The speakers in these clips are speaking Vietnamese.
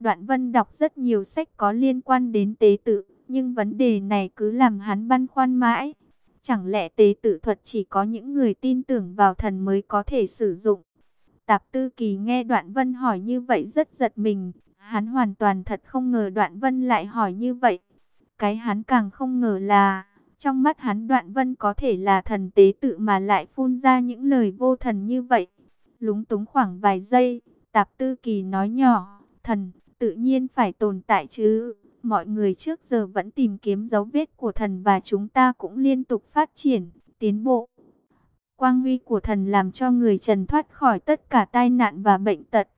Đoạn vân đọc rất nhiều sách có liên quan đến tế tự, nhưng vấn đề này cứ làm hắn băn khoăn mãi. Chẳng lẽ tế tự thuật chỉ có những người tin tưởng vào thần mới có thể sử dụng? Tạp Tư Kỳ nghe Đoạn Vân hỏi như vậy rất giật mình, hắn hoàn toàn thật không ngờ Đoạn Vân lại hỏi như vậy. Cái hắn càng không ngờ là, trong mắt hắn Đoạn Vân có thể là thần tế tự mà lại phun ra những lời vô thần như vậy. Lúng túng khoảng vài giây, Tạp Tư Kỳ nói nhỏ, thần, tự nhiên phải tồn tại chứ. Mọi người trước giờ vẫn tìm kiếm dấu vết của thần và chúng ta cũng liên tục phát triển, tiến bộ. Quang huy của thần làm cho người trần thoát khỏi tất cả tai nạn và bệnh tật.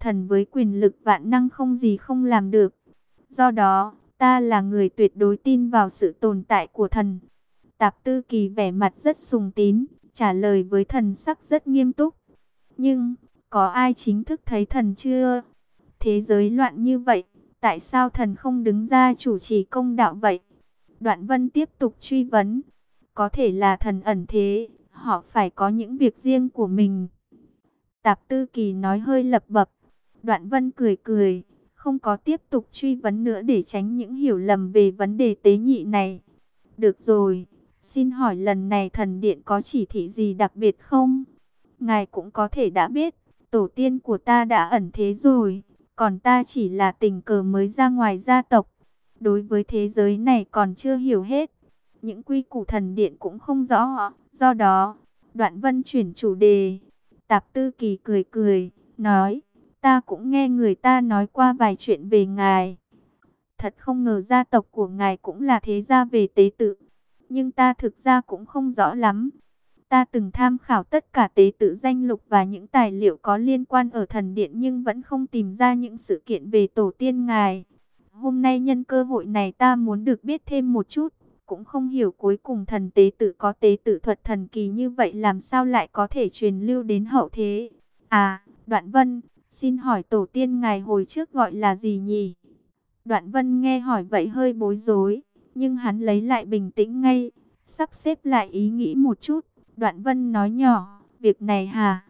Thần với quyền lực vạn năng không gì không làm được. Do đó, ta là người tuyệt đối tin vào sự tồn tại của thần. Tạp Tư Kỳ vẻ mặt rất sùng tín, trả lời với thần sắc rất nghiêm túc. Nhưng, có ai chính thức thấy thần chưa? Thế giới loạn như vậy, tại sao thần không đứng ra chủ trì công đạo vậy? Đoạn Vân tiếp tục truy vấn. Có thể là thần ẩn thế, họ phải có những việc riêng của mình. Tạp Tư Kỳ nói hơi lập bập. Đoạn Vân cười cười, không có tiếp tục truy vấn nữa để tránh những hiểu lầm về vấn đề tế nhị này. Được rồi, xin hỏi lần này thần điện có chỉ thị gì đặc biệt không? Ngài cũng có thể đã biết, tổ tiên của ta đã ẩn thế rồi, còn ta chỉ là tình cờ mới ra ngoài gia tộc. Đối với thế giới này còn chưa hiểu hết, những quy củ thần điện cũng không rõ, do đó, đoạn vân chuyển chủ đề. Tạp Tư Kỳ cười cười, nói, ta cũng nghe người ta nói qua vài chuyện về ngài. Thật không ngờ gia tộc của ngài cũng là thế gia về tế tự, nhưng ta thực ra cũng không rõ lắm. Ta từng tham khảo tất cả tế tự danh lục và những tài liệu có liên quan ở thần điện nhưng vẫn không tìm ra những sự kiện về tổ tiên ngài. Hôm nay nhân cơ hội này ta muốn được biết thêm một chút, cũng không hiểu cuối cùng thần tế tự có tế tự thuật thần kỳ như vậy làm sao lại có thể truyền lưu đến hậu thế. À, Đoạn Vân, xin hỏi tổ tiên ngài hồi trước gọi là gì nhỉ? Đoạn Vân nghe hỏi vậy hơi bối rối, nhưng hắn lấy lại bình tĩnh ngay, sắp xếp lại ý nghĩ một chút. Đoạn Vân nói nhỏ, việc này hả?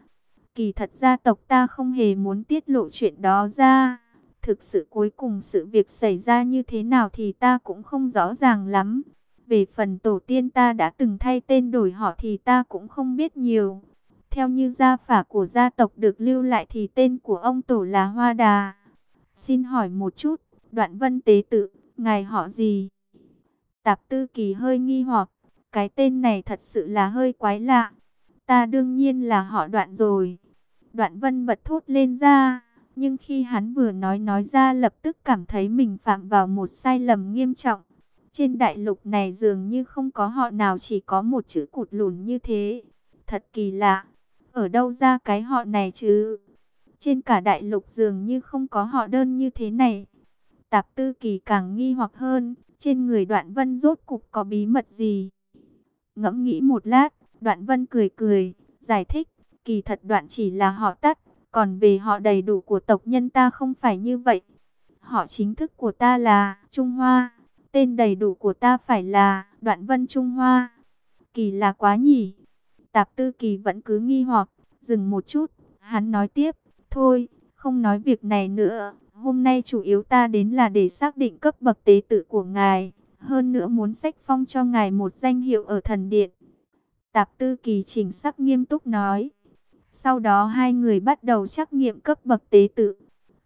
Kỳ thật gia tộc ta không hề muốn tiết lộ chuyện đó ra. Thực sự cuối cùng sự việc xảy ra như thế nào thì ta cũng không rõ ràng lắm. Về phần tổ tiên ta đã từng thay tên đổi họ thì ta cũng không biết nhiều. Theo như gia phả của gia tộc được lưu lại thì tên của ông tổ là Hoa Đà. Xin hỏi một chút, đoạn vân tế tự, ngài họ gì? Tạp tư kỳ hơi nghi hoặc, cái tên này thật sự là hơi quái lạ. Ta đương nhiên là họ đoạn rồi. Đoạn vân bật thốt lên ra. Nhưng khi hắn vừa nói nói ra lập tức cảm thấy mình phạm vào một sai lầm nghiêm trọng. Trên đại lục này dường như không có họ nào chỉ có một chữ cụt lùn như thế. Thật kỳ lạ. Ở đâu ra cái họ này chứ? Trên cả đại lục dường như không có họ đơn như thế này. Tạp tư kỳ càng nghi hoặc hơn. Trên người đoạn vân rốt cục có bí mật gì? Ngẫm nghĩ một lát, đoạn vân cười cười, giải thích. Kỳ thật đoạn chỉ là họ tắt. Còn về họ đầy đủ của tộc nhân ta không phải như vậy. Họ chính thức của ta là Trung Hoa. Tên đầy đủ của ta phải là Đoạn Vân Trung Hoa. Kỳ là quá nhỉ. Tạp Tư Kỳ vẫn cứ nghi hoặc, dừng một chút, hắn nói tiếp, thôi, không nói việc này nữa, hôm nay chủ yếu ta đến là để xác định cấp bậc tế tự của ngài, hơn nữa muốn sách phong cho ngài một danh hiệu ở thần điện. Tạp Tư Kỳ chỉnh sắc nghiêm túc nói. Sau đó hai người bắt đầu trắc nghiệm cấp bậc tế tự.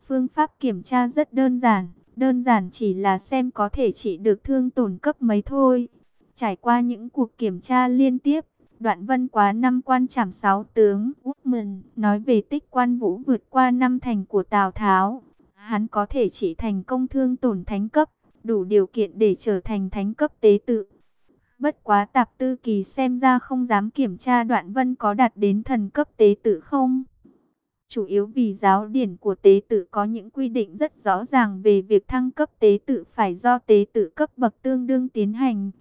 Phương pháp kiểm tra rất đơn giản, Đơn giản chỉ là xem có thể trị được thương tổn cấp mấy thôi. Trải qua những cuộc kiểm tra liên tiếp, đoạn vân quá năm quan trảm sáu tướng. Woodman nói về tích quan vũ vượt qua năm thành của Tào Tháo. Hắn có thể trị thành công thương tổn thánh cấp, đủ điều kiện để trở thành thánh cấp tế tự. Bất quá tạp tư kỳ xem ra không dám kiểm tra đoạn vân có đạt đến thần cấp tế tự không chủ yếu vì giáo điển của tế tự có những quy định rất rõ ràng về việc thăng cấp tế tự phải do tế tự cấp bậc tương đương tiến hành.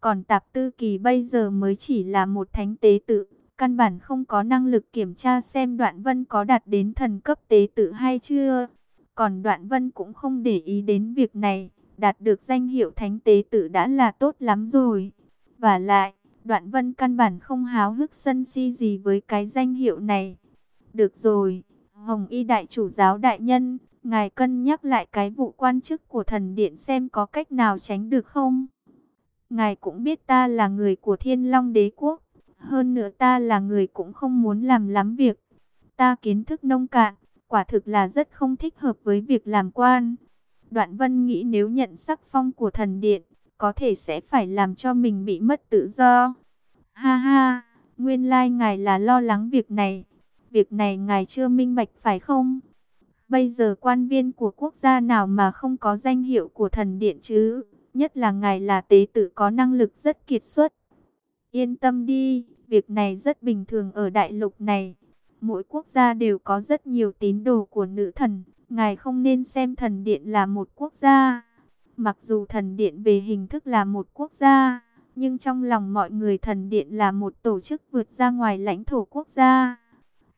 Còn tạp tư kỳ bây giờ mới chỉ là một thánh tế tự, căn bản không có năng lực kiểm tra xem đoạn vân có đạt đến thần cấp tế tự hay chưa. Còn đoạn vân cũng không để ý đến việc này, đạt được danh hiệu thánh tế tử đã là tốt lắm rồi. Và lại, đoạn vân căn bản không háo hức sân si gì với cái danh hiệu này. Được rồi, Hồng Y đại chủ giáo đại nhân, ngài cân nhắc lại cái vụ quan chức của thần điện xem có cách nào tránh được không? Ngài cũng biết ta là người của thiên long đế quốc, hơn nữa ta là người cũng không muốn làm lắm việc. Ta kiến thức nông cạn, quả thực là rất không thích hợp với việc làm quan. Đoạn vân nghĩ nếu nhận sắc phong của thần điện, có thể sẽ phải làm cho mình bị mất tự do. Ha ha, nguyên lai like ngài là lo lắng việc này. Việc này ngài chưa minh bạch phải không? Bây giờ quan viên của quốc gia nào mà không có danh hiệu của thần điện chứ? Nhất là ngài là tế tử có năng lực rất kiệt xuất. Yên tâm đi, việc này rất bình thường ở đại lục này. Mỗi quốc gia đều có rất nhiều tín đồ của nữ thần. Ngài không nên xem thần điện là một quốc gia. Mặc dù thần điện về hình thức là một quốc gia, nhưng trong lòng mọi người thần điện là một tổ chức vượt ra ngoài lãnh thổ quốc gia.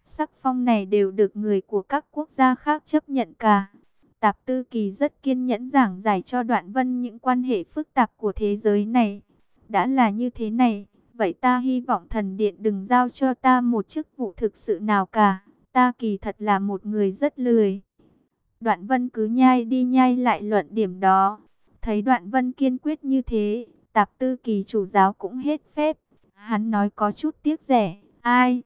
Sắc phong này đều được người của các quốc gia khác chấp nhận cả. Tạp Tư Kỳ rất kiên nhẫn giảng giải cho Đoạn Vân những quan hệ phức tạp của thế giới này. Đã là như thế này, vậy ta hy vọng thần điện đừng giao cho ta một chức vụ thực sự nào cả. Ta kỳ thật là một người rất lười. Đoạn Vân cứ nhai đi nhai lại luận điểm đó. Thấy Đoạn Vân kiên quyết như thế, Tạp Tư Kỳ chủ giáo cũng hết phép. Hắn nói có chút tiếc rẻ, ai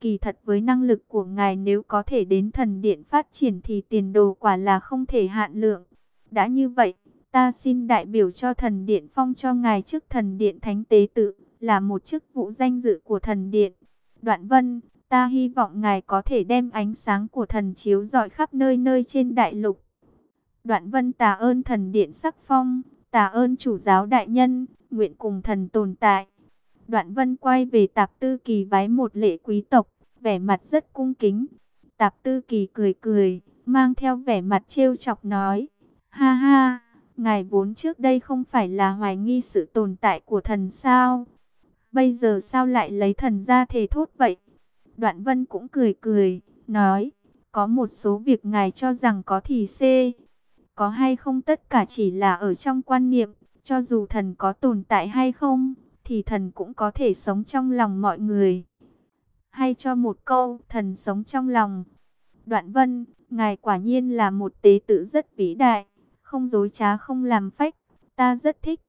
Kỳ thật với năng lực của ngài nếu có thể đến thần điện phát triển thì tiền đồ quả là không thể hạn lượng. Đã như vậy, ta xin đại biểu cho thần điện phong cho ngài chức thần điện thánh tế tự, là một chức vụ danh dự của thần điện. Đoạn vân, ta hy vọng ngài có thể đem ánh sáng của thần chiếu rọi khắp nơi nơi trên đại lục. Đoạn vân tà ơn thần điện sắc phong, tà ơn chủ giáo đại nhân, nguyện cùng thần tồn tại. Đoạn vân quay về tạp tư kỳ vái một lễ quý tộc, vẻ mặt rất cung kính. Tạp tư kỳ cười cười, mang theo vẻ mặt trêu chọc nói. Ha ha, ngài vốn trước đây không phải là hoài nghi sự tồn tại của thần sao? Bây giờ sao lại lấy thần ra thề thốt vậy? Đoạn vân cũng cười cười, nói. Có một số việc ngài cho rằng có thì xê. Có hay không tất cả chỉ là ở trong quan niệm, cho dù thần có tồn tại hay không, thì thần cũng có thể sống trong lòng mọi người hay cho một câu thần sống trong lòng. Đoạn vân, ngài quả nhiên là một tế tử rất vĩ đại, không dối trá không làm phách, ta rất thích.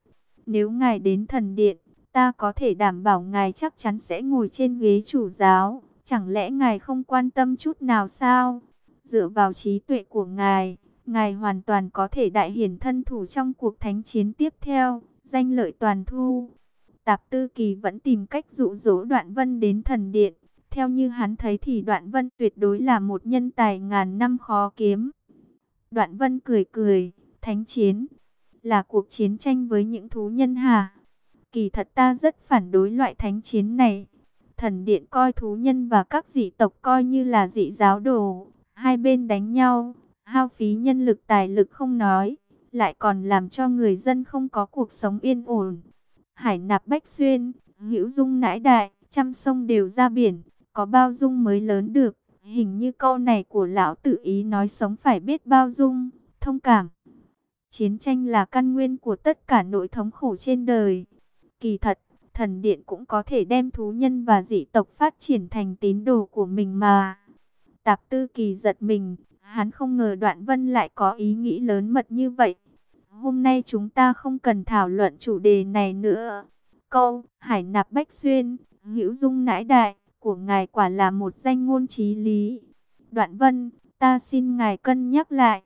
Nếu ngài đến thần điện, ta có thể đảm bảo ngài chắc chắn sẽ ngồi trên ghế chủ giáo, chẳng lẽ ngài không quan tâm chút nào sao? Dựa vào trí tuệ của ngài, ngài hoàn toàn có thể đại hiển thân thủ trong cuộc thánh chiến tiếp theo, danh lợi toàn thu. Tạp Tư Kỳ vẫn tìm cách dụ dỗ Đoạn Vân đến thần điện, theo như hắn thấy thì Đoạn Vân tuyệt đối là một nhân tài ngàn năm khó kiếm. Đoạn Vân cười cười, thánh chiến, là cuộc chiến tranh với những thú nhân hà. Kỳ thật ta rất phản đối loại thánh chiến này. Thần điện coi thú nhân và các dị tộc coi như là dị giáo đồ. Hai bên đánh nhau, hao phí nhân lực tài lực không nói, lại còn làm cho người dân không có cuộc sống yên ổn. Hải nạp bách xuyên, hữu dung nãi đại, trăm sông đều ra biển, có bao dung mới lớn được. Hình như câu này của lão tự ý nói sống phải biết bao dung, thông cảm. Chiến tranh là căn nguyên của tất cả nỗi thống khổ trên đời. Kỳ thật, thần điện cũng có thể đem thú nhân và dị tộc phát triển thành tín đồ của mình mà. Tạp tư kỳ giật mình, hắn không ngờ đoạn vân lại có ý nghĩ lớn mật như vậy. Hôm nay chúng ta không cần thảo luận chủ đề này nữa. Câu, hải nạp bách xuyên, hữu dung nãi đại của ngài quả là một danh ngôn trí lý. Đoạn vân, ta xin ngài cân nhắc lại.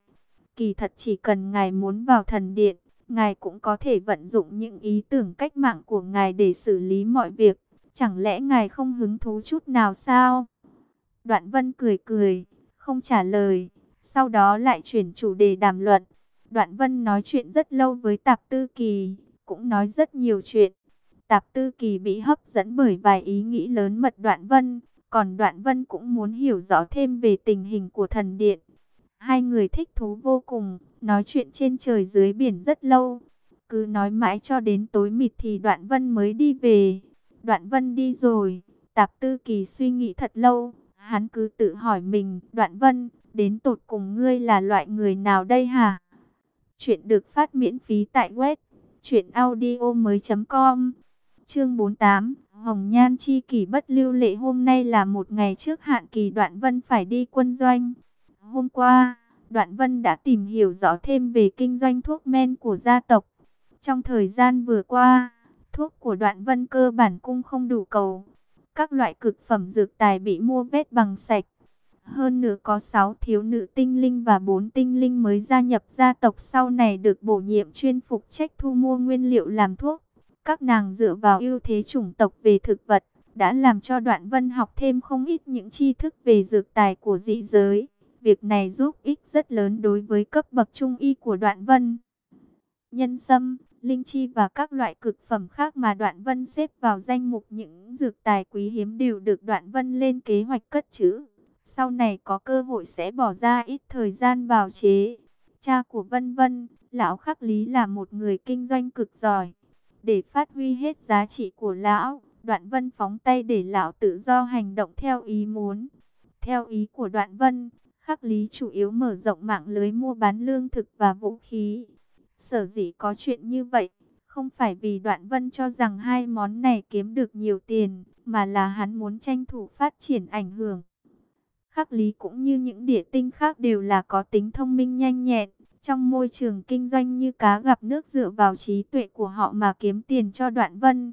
Kỳ thật chỉ cần ngài muốn vào thần điện, ngài cũng có thể vận dụng những ý tưởng cách mạng của ngài để xử lý mọi việc. Chẳng lẽ ngài không hứng thú chút nào sao? Đoạn vân cười cười, không trả lời. Sau đó lại chuyển chủ đề đàm luận. Đoạn vân nói chuyện rất lâu với tạp tư kỳ, cũng nói rất nhiều chuyện. Tạp Tư Kỳ bị hấp dẫn bởi vài ý nghĩ lớn mật Đoạn Vân, còn Đoạn Vân cũng muốn hiểu rõ thêm về tình hình của thần điện. Hai người thích thú vô cùng, nói chuyện trên trời dưới biển rất lâu. Cứ nói mãi cho đến tối mịt thì Đoạn Vân mới đi về. Đoạn Vân đi rồi, Tạp Tư Kỳ suy nghĩ thật lâu, hắn cứ tự hỏi mình, Đoạn Vân, đến tột cùng ngươi là loại người nào đây hả? Chuyện được phát miễn phí tại web truyệnaudiomoi.com. Chương 48, Hồng Nhan chi kỷ bất lưu lệ hôm nay là một ngày trước hạn kỳ đoạn vân phải đi quân doanh. Hôm qua, Đoạn Vân đã tìm hiểu rõ thêm về kinh doanh thuốc men của gia tộc. Trong thời gian vừa qua, thuốc của Đoạn Vân cơ bản cung không đủ cầu. Các loại cực phẩm dược tài bị mua vét bằng sạch. Hơn nữa có 6 thiếu nữ tinh linh và 4 tinh linh mới gia nhập gia tộc sau này được bổ nhiệm chuyên phục trách thu mua nguyên liệu làm thuốc. Các nàng dựa vào ưu thế chủng tộc về thực vật, đã làm cho Đoạn Vân học thêm không ít những tri thức về dược tài của dị giới. Việc này giúp ích rất lớn đối với cấp bậc trung y của Đoạn Vân. Nhân sâm, linh chi và các loại cực phẩm khác mà Đoạn Vân xếp vào danh mục những dược tài quý hiếm đều được Đoạn Vân lên kế hoạch cất trữ. Sau này có cơ hội sẽ bỏ ra ít thời gian bào chế. Cha của Vân Vân, Lão Khắc Lý là một người kinh doanh cực giỏi. Để phát huy hết giá trị của Lão, Đoạn Vân phóng tay để Lão tự do hành động theo ý muốn. Theo ý của Đoạn Vân, Khắc Lý chủ yếu mở rộng mạng lưới mua bán lương thực và vũ khí. Sở dĩ có chuyện như vậy, không phải vì Đoạn Vân cho rằng hai món này kiếm được nhiều tiền, mà là hắn muốn tranh thủ phát triển ảnh hưởng. Khắc Lý cũng như những địa tinh khác đều là có tính thông minh nhanh nhẹn. Trong môi trường kinh doanh như cá gặp nước dựa vào trí tuệ của họ mà kiếm tiền cho Đoạn Vân.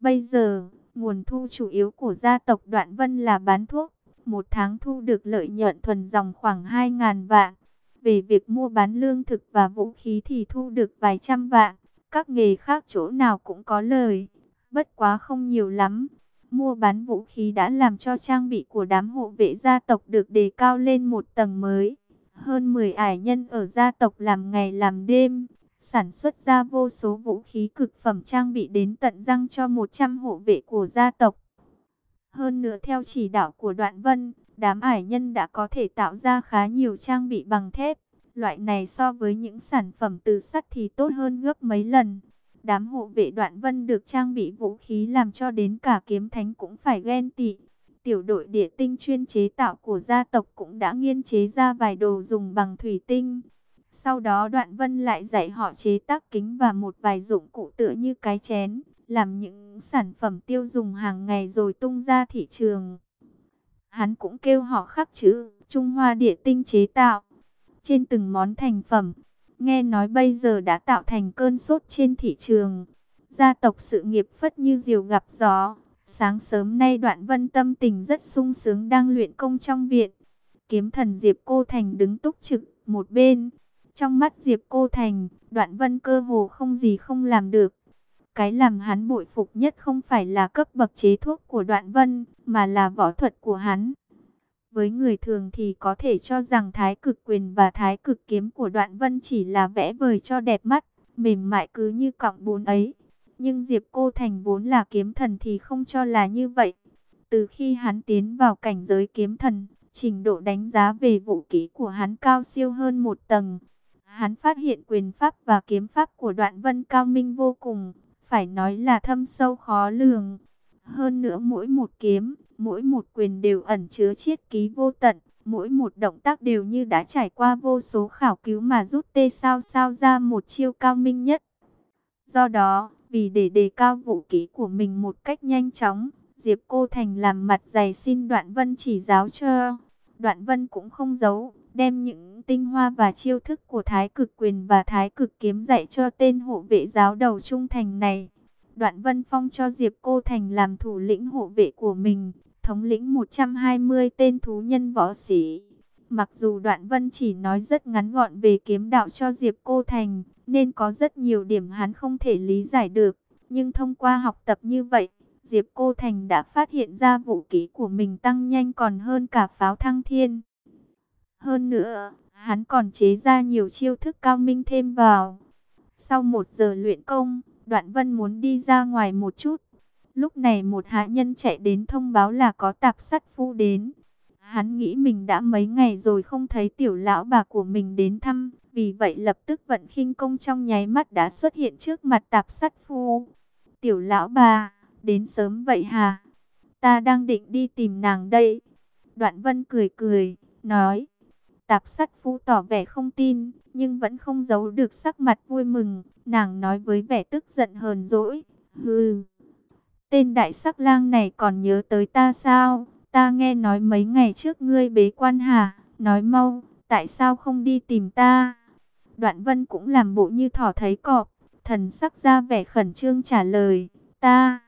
Bây giờ, nguồn thu chủ yếu của gia tộc Đoạn Vân là bán thuốc. Một tháng thu được lợi nhuận thuần dòng khoảng 2.000 vạn. Về việc mua bán lương thực và vũ khí thì thu được vài trăm vạn. Các nghề khác chỗ nào cũng có lời. Bất quá không nhiều lắm. Mua bán vũ khí đã làm cho trang bị của đám hộ vệ gia tộc được đề cao lên một tầng mới. Hơn 10 ải nhân ở gia tộc làm ngày làm đêm, sản xuất ra vô số vũ khí cực phẩm trang bị đến tận răng cho 100 hộ vệ của gia tộc. Hơn nữa theo chỉ đạo của Đoạn Vân, đám ải nhân đã có thể tạo ra khá nhiều trang bị bằng thép. Loại này so với những sản phẩm từ sắt thì tốt hơn gấp mấy lần. Đám hộ vệ đoạn vân được trang bị vũ khí làm cho đến cả kiếm thánh cũng phải ghen tị. Tiểu đội địa tinh chuyên chế tạo của gia tộc cũng đã nghiên chế ra vài đồ dùng bằng thủy tinh. Sau đó đoạn vân lại dạy họ chế tác kính và một vài dụng cụ tựa như cái chén, làm những sản phẩm tiêu dùng hàng ngày rồi tung ra thị trường. Hắn cũng kêu họ khắc chữ Trung Hoa địa tinh chế tạo. Trên từng món thành phẩm, Nghe nói bây giờ đã tạo thành cơn sốt trên thị trường. Gia tộc sự nghiệp phất như diều gặp gió. Sáng sớm nay đoạn vân tâm tình rất sung sướng đang luyện công trong viện. Kiếm thần Diệp Cô Thành đứng túc trực một bên. Trong mắt Diệp Cô Thành, đoạn vân cơ hồ không gì không làm được. Cái làm hắn bội phục nhất không phải là cấp bậc chế thuốc của đoạn vân, mà là võ thuật của hắn. Với người thường thì có thể cho rằng thái cực quyền và thái cực kiếm của đoạn vân chỉ là vẽ vời cho đẹp mắt, mềm mại cứ như cọng bún ấy. Nhưng Diệp Cô Thành vốn là kiếm thần thì không cho là như vậy. Từ khi hắn tiến vào cảnh giới kiếm thần, trình độ đánh giá về vũ kỹ của hắn cao siêu hơn một tầng. Hắn phát hiện quyền pháp và kiếm pháp của đoạn vân cao minh vô cùng, phải nói là thâm sâu khó lường. Hơn nữa mỗi một kiếm, mỗi một quyền đều ẩn chứa chiết ký vô tận, mỗi một động tác đều như đã trải qua vô số khảo cứu mà rút tê sao sao ra một chiêu cao minh nhất. Do đó, vì để đề cao vũ kỹ của mình một cách nhanh chóng, Diệp Cô Thành làm mặt dày xin Đoạn Vân chỉ giáo cho. Đoạn Vân cũng không giấu, đem những tinh hoa và chiêu thức của Thái Cực Quyền và Thái Cực Kiếm dạy cho tên hộ vệ giáo đầu trung thành này. Đoạn Vân Phong cho Diệp Cô Thành làm thủ lĩnh hộ vệ của mình, thống lĩnh 120 tên thú nhân võ sĩ. Mặc dù Đoạn Vân chỉ nói rất ngắn gọn về kiếm đạo cho Diệp Cô Thành, nên có rất nhiều điểm hắn không thể lý giải được. Nhưng thông qua học tập như vậy, Diệp Cô Thành đã phát hiện ra vũ khí của mình tăng nhanh còn hơn cả pháo thăng thiên. Hơn nữa, hắn còn chế ra nhiều chiêu thức cao minh thêm vào. Sau một giờ luyện công, Đoạn Vân muốn đi ra ngoài một chút, Lúc này một hạ nhân chạy đến thông báo là có tạp sắt phu đến. Hắn nghĩ mình đã mấy ngày rồi không thấy tiểu lão bà của mình đến thăm, vì vậy lập tức vận khinh công trong nháy mắt đã xuất hiện trước mặt tạp sắt phu. Tiểu lão bà, đến sớm vậy hả? Ta đang định đi tìm nàng đây. Đoạn vân cười cười, nói. Tạp sắt phu tỏ vẻ không tin, nhưng vẫn không giấu được sắc mặt vui mừng. Nàng nói với vẻ tức giận hờn dỗi. Hừ. Tên đại sắc lang này còn nhớ tới ta sao? Ta nghe nói mấy ngày trước ngươi bế quan hà Nói mau, tại sao không đi tìm ta? Đoạn vân cũng làm bộ như thỏ thấy cọp, thần sắc ra vẻ khẩn trương trả lời, ta,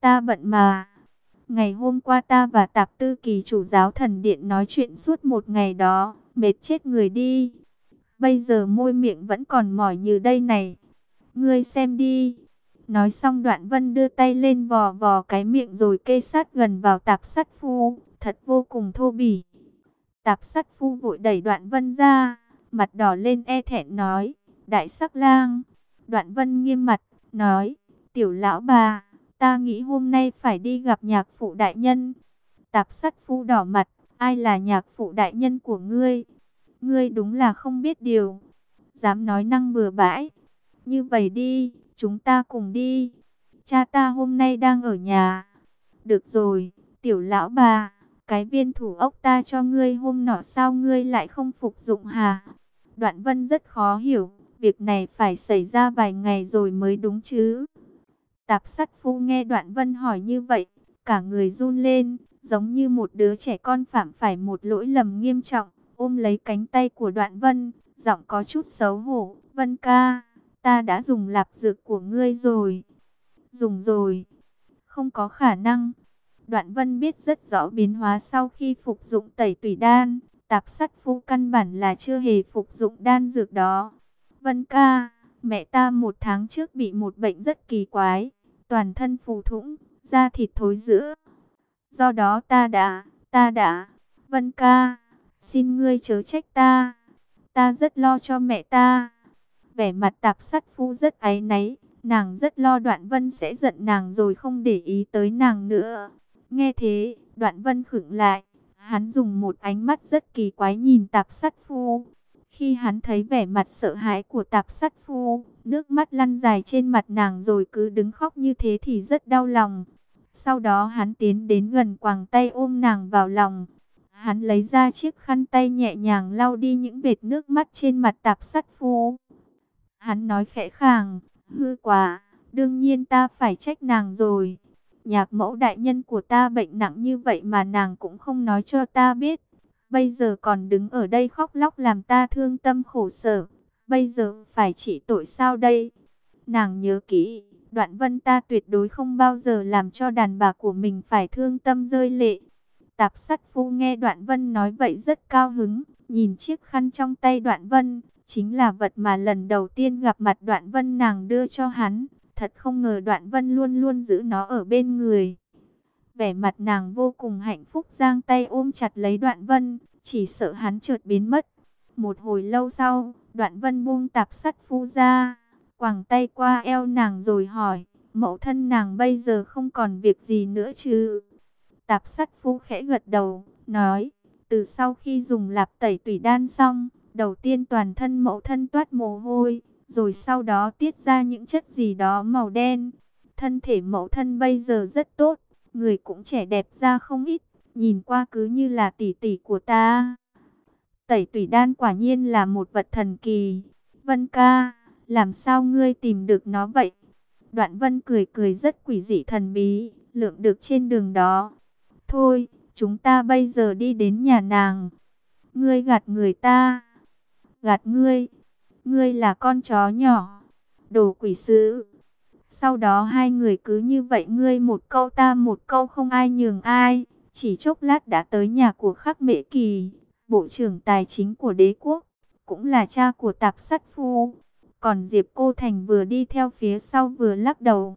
ta bận mà. Ngày hôm qua ta và tạp tư kỳ chủ giáo thần điện nói chuyện suốt một ngày đó, mệt chết người đi. Bây giờ môi miệng vẫn còn mỏi như đây này. Ngươi xem đi. Nói xong đoạn vân đưa tay lên vò vò cái miệng rồi kê sát gần vào tạp sắt phu, thật vô cùng thô bỉ. Tạp sắt phu vội đẩy đoạn vân ra, mặt đỏ lên e thẹn nói, đại sắc lang. Đoạn vân nghiêm mặt, nói, tiểu lão bà, ta nghĩ hôm nay phải đi gặp nhạc phụ đại nhân. Tạp sắt phu đỏ mặt, ai là nhạc phụ đại nhân của ngươi? Ngươi đúng là không biết điều. Dám nói năng bừa bãi. Như vậy đi, chúng ta cùng đi. Cha ta hôm nay đang ở nhà. Được rồi, tiểu lão bà, cái viên thủ ốc ta cho ngươi hôm nọ sao ngươi lại không phục dụng hà? Đoạn vân rất khó hiểu, việc này phải xảy ra vài ngày rồi mới đúng chứ. Tạp sắt phu nghe đoạn vân hỏi như vậy, cả người run lên, giống như một đứa trẻ con phạm phải một lỗi lầm nghiêm trọng, ôm lấy cánh tay của đoạn vân, giọng có chút xấu hổ, vân ca, ta đã dùng lạp dược của ngươi rồi. Dùng rồi, không có khả năng. Đoạn vân biết rất rõ biến hóa sau khi phục dụng tẩy tủy đan, tạp sắt phu căn bản là chưa hề phục dụng đan dược đó. Vân ca, mẹ ta một tháng trước bị một bệnh rất kỳ quái, toàn thân phù thủng, da thịt thối rữa. Do đó ta đã, ta đã, Vân ca, xin ngươi chớ trách ta, ta rất lo cho mẹ ta. Vẻ mặt tạp sắt phu rất áy náy, nàng rất lo đoạn vân sẽ giận nàng rồi không để ý tới nàng nữa. Nghe thế, đoạn vân khựng lại, hắn dùng một ánh mắt rất kỳ quái nhìn tạp sắt phu. Khi hắn thấy vẻ mặt sợ hãi của tạp sắt phu, nước mắt lăn dài trên mặt nàng rồi cứ đứng khóc như thế thì rất đau lòng. Sau đó hắn tiến đến gần quàng tay ôm nàng vào lòng. Hắn lấy ra chiếc khăn tay nhẹ nhàng lau đi những vệt nước mắt trên mặt tạp sắt phu. Hắn nói khẽ khàng, hư quả, đương nhiên ta phải trách nàng rồi. Nhạc mẫu đại nhân của ta bệnh nặng như vậy mà nàng cũng không nói cho ta biết. Bây giờ còn đứng ở đây khóc lóc làm ta thương tâm khổ sở. Bây giờ phải chỉ tội sao đây? Nàng nhớ kỹ, đoạn vân ta tuyệt đối không bao giờ làm cho đàn bà của mình phải thương tâm rơi lệ. Tạp sắt phu nghe đoạn vân nói vậy rất cao hứng, nhìn chiếc khăn trong tay đoạn vân, chính là vật mà lần đầu tiên gặp mặt đoạn vân nàng đưa cho hắn. Thật không ngờ đoạn vân luôn luôn giữ nó ở bên người. Vẻ mặt nàng vô cùng hạnh phúc giang tay ôm chặt lấy đoạn vân, chỉ sợ hắn trượt biến mất. Một hồi lâu sau, đoạn vân buông tạp sắt phu ra, quàng tay qua eo nàng rồi hỏi, mẫu thân nàng bây giờ không còn việc gì nữa chứ? Tạp sắt phu khẽ gật đầu, nói, từ sau khi dùng lạp tẩy tủy đan xong, đầu tiên toàn thân mẫu thân toát mồ hôi, rồi sau đó tiết ra những chất gì đó màu đen. Thân thể mẫu thân bây giờ rất tốt, người cũng trẻ đẹp ra không ít, nhìn qua cứ như là tỷ tỷ của ta. Tẩy tủy đan quả nhiên là một vật thần kỳ. Vân ca, làm sao ngươi tìm được nó vậy? Đoạn vân cười cười rất quỷ dị thần bí, lượng được trên đường đó. Thôi, chúng ta bây giờ đi đến nhà nàng. Ngươi gạt người ta. Gạt ngươi. Ngươi là con chó nhỏ. Đồ quỷ sứ. Sau đó hai người cứ như vậy ngươi một câu ta một câu không ai nhường ai. Chỉ chốc lát đã tới nhà của khắc mễ kỳ, bộ trưởng tài chính của đế quốc, cũng là cha của tạp sắt phu. Còn Diệp Cô Thành vừa đi theo phía sau vừa lắc đầu.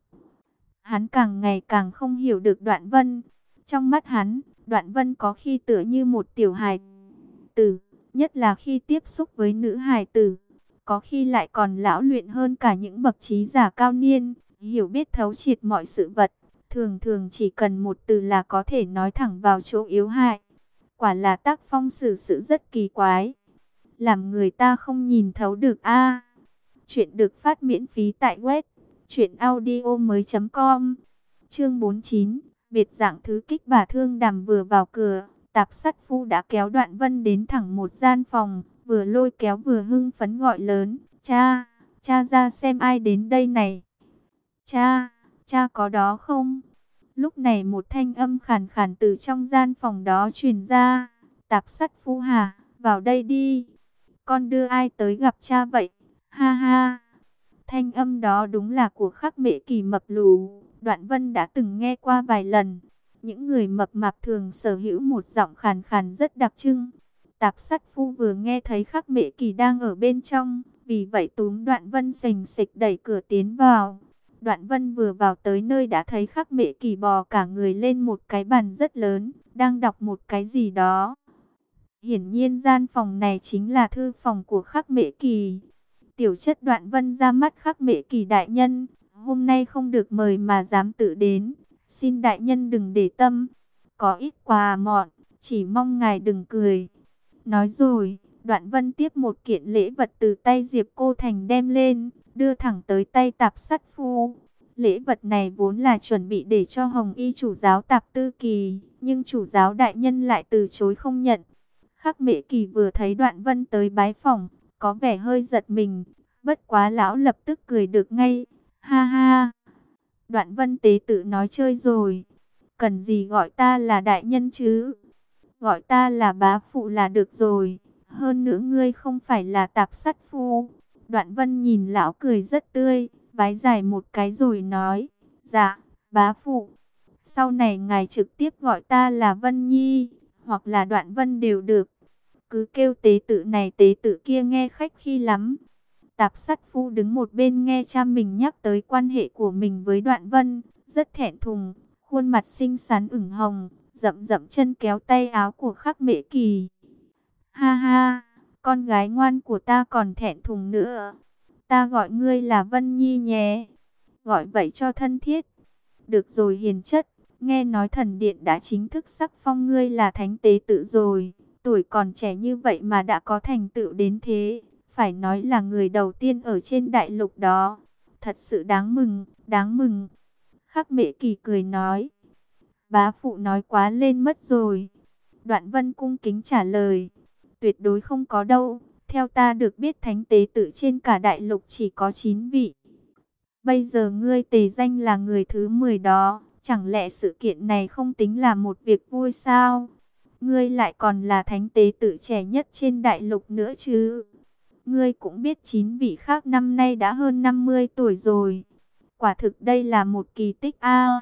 Hắn càng ngày càng không hiểu được đoạn vân. Trong mắt hắn, đoạn vân có khi tựa như một tiểu hài tử, nhất là khi tiếp xúc với nữ hài tử. Có khi lại còn lão luyện hơn cả những bậc trí giả cao niên, hiểu biết thấu triệt mọi sự vật. Thường thường chỉ cần một từ là có thể nói thẳng vào chỗ yếu hại. Quả là tác phong xử sự rất kỳ quái. Làm người ta không nhìn thấu được a Chuyện được phát miễn phí tại web audio mới com Chương 49 Biệt dạng thứ kích bà thương đàm vừa vào cửa Tạp sắt phu đã kéo đoạn vân đến thẳng một gian phòng Vừa lôi kéo vừa hưng phấn gọi lớn Cha, cha ra xem ai đến đây này Cha cha có đó không? Lúc này một thanh âm khàn khàn từ trong gian phòng đó truyền ra. Tạp sắt phu hà, vào đây đi. Con đưa ai tới gặp cha vậy? Ha ha. Thanh âm đó đúng là của khắc mệ kỳ mập lù. Đoạn vân đã từng nghe qua vài lần. Những người mập mạp thường sở hữu một giọng khàn khàn rất đặc trưng. Tạp sắt phu vừa nghe thấy khắc mệ kỳ đang ở bên trong. Vì vậy túm đoạn vân sành sịch đẩy cửa tiến vào. Đoạn vân vừa vào tới nơi đã thấy khắc mệ kỳ bò cả người lên một cái bàn rất lớn, đang đọc một cái gì đó. Hiển nhiên gian phòng này chính là thư phòng của khắc mệ kỳ. Tiểu chất đoạn vân ra mắt khắc mệ kỳ đại nhân, hôm nay không được mời mà dám tự đến. Xin đại nhân đừng để tâm, có ít quà mọn, chỉ mong ngài đừng cười. Nói rồi, đoạn vân tiếp một kiện lễ vật từ tay Diệp Cô Thành đem lên, đưa thẳng tới tay tạp sắt phu. Lễ vật này vốn là chuẩn bị để cho Hồng Y chủ giáo tạp tư kỳ, nhưng chủ giáo đại nhân lại từ chối không nhận. Khắc mệ kỳ vừa thấy đoạn vân tới bái phòng, có vẻ hơi giật mình, bất quá lão lập tức cười được ngay, ha ha. Đoạn vân tế tự nói chơi rồi, cần gì gọi ta là đại nhân chứ, gọi ta là bá phụ là được rồi, hơn nữa ngươi không phải là tạp sắt phu. Đoạn vân nhìn lão cười rất tươi, vái dài một cái rồi nói, dạ, bá phụ, sau này ngài trực tiếp gọi ta là Vân Nhi, hoặc là đoạn vân đều được. Cứ kêu tế tự này tế tự kia nghe khách khi lắm. Tạp sắt phu đứng một bên nghe cha mình nhắc tới quan hệ của mình với đoạn vân, rất thẹn thùng, khuôn mặt xinh xắn ửng hồng, dậm dậm chân kéo tay áo của khắc mễ kỳ. Ha ha, con gái ngoan của ta còn thẹn thùng nữa. Ta gọi ngươi là Vân Nhi nhé. Gọi vậy cho thân thiết. Được rồi hiền chất, nghe nói thần điện đã chính thức sắc phong ngươi là thánh tế tự rồi. Tuổi còn trẻ như vậy mà đã có thành tựu đến thế. Phải nói là người đầu tiên ở trên đại lục đó. Thật sự đáng mừng, đáng mừng. Khắc mệ kỳ cười nói. Bá phụ nói quá lên mất rồi. Đoạn vân cung kính trả lời. Tuyệt đối không có đâu. Theo ta được biết thánh tế tự trên cả đại lục chỉ có 9 vị. Bây giờ ngươi tề danh là người thứ 10 đó. Chẳng lẽ sự kiện này không tính là một việc vui sao? Ngươi lại còn là thánh tế tử trẻ nhất trên đại lục nữa chứ? Ngươi cũng biết chín vị khác năm nay đã hơn 50 tuổi rồi. Quả thực đây là một kỳ tích a.